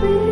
please.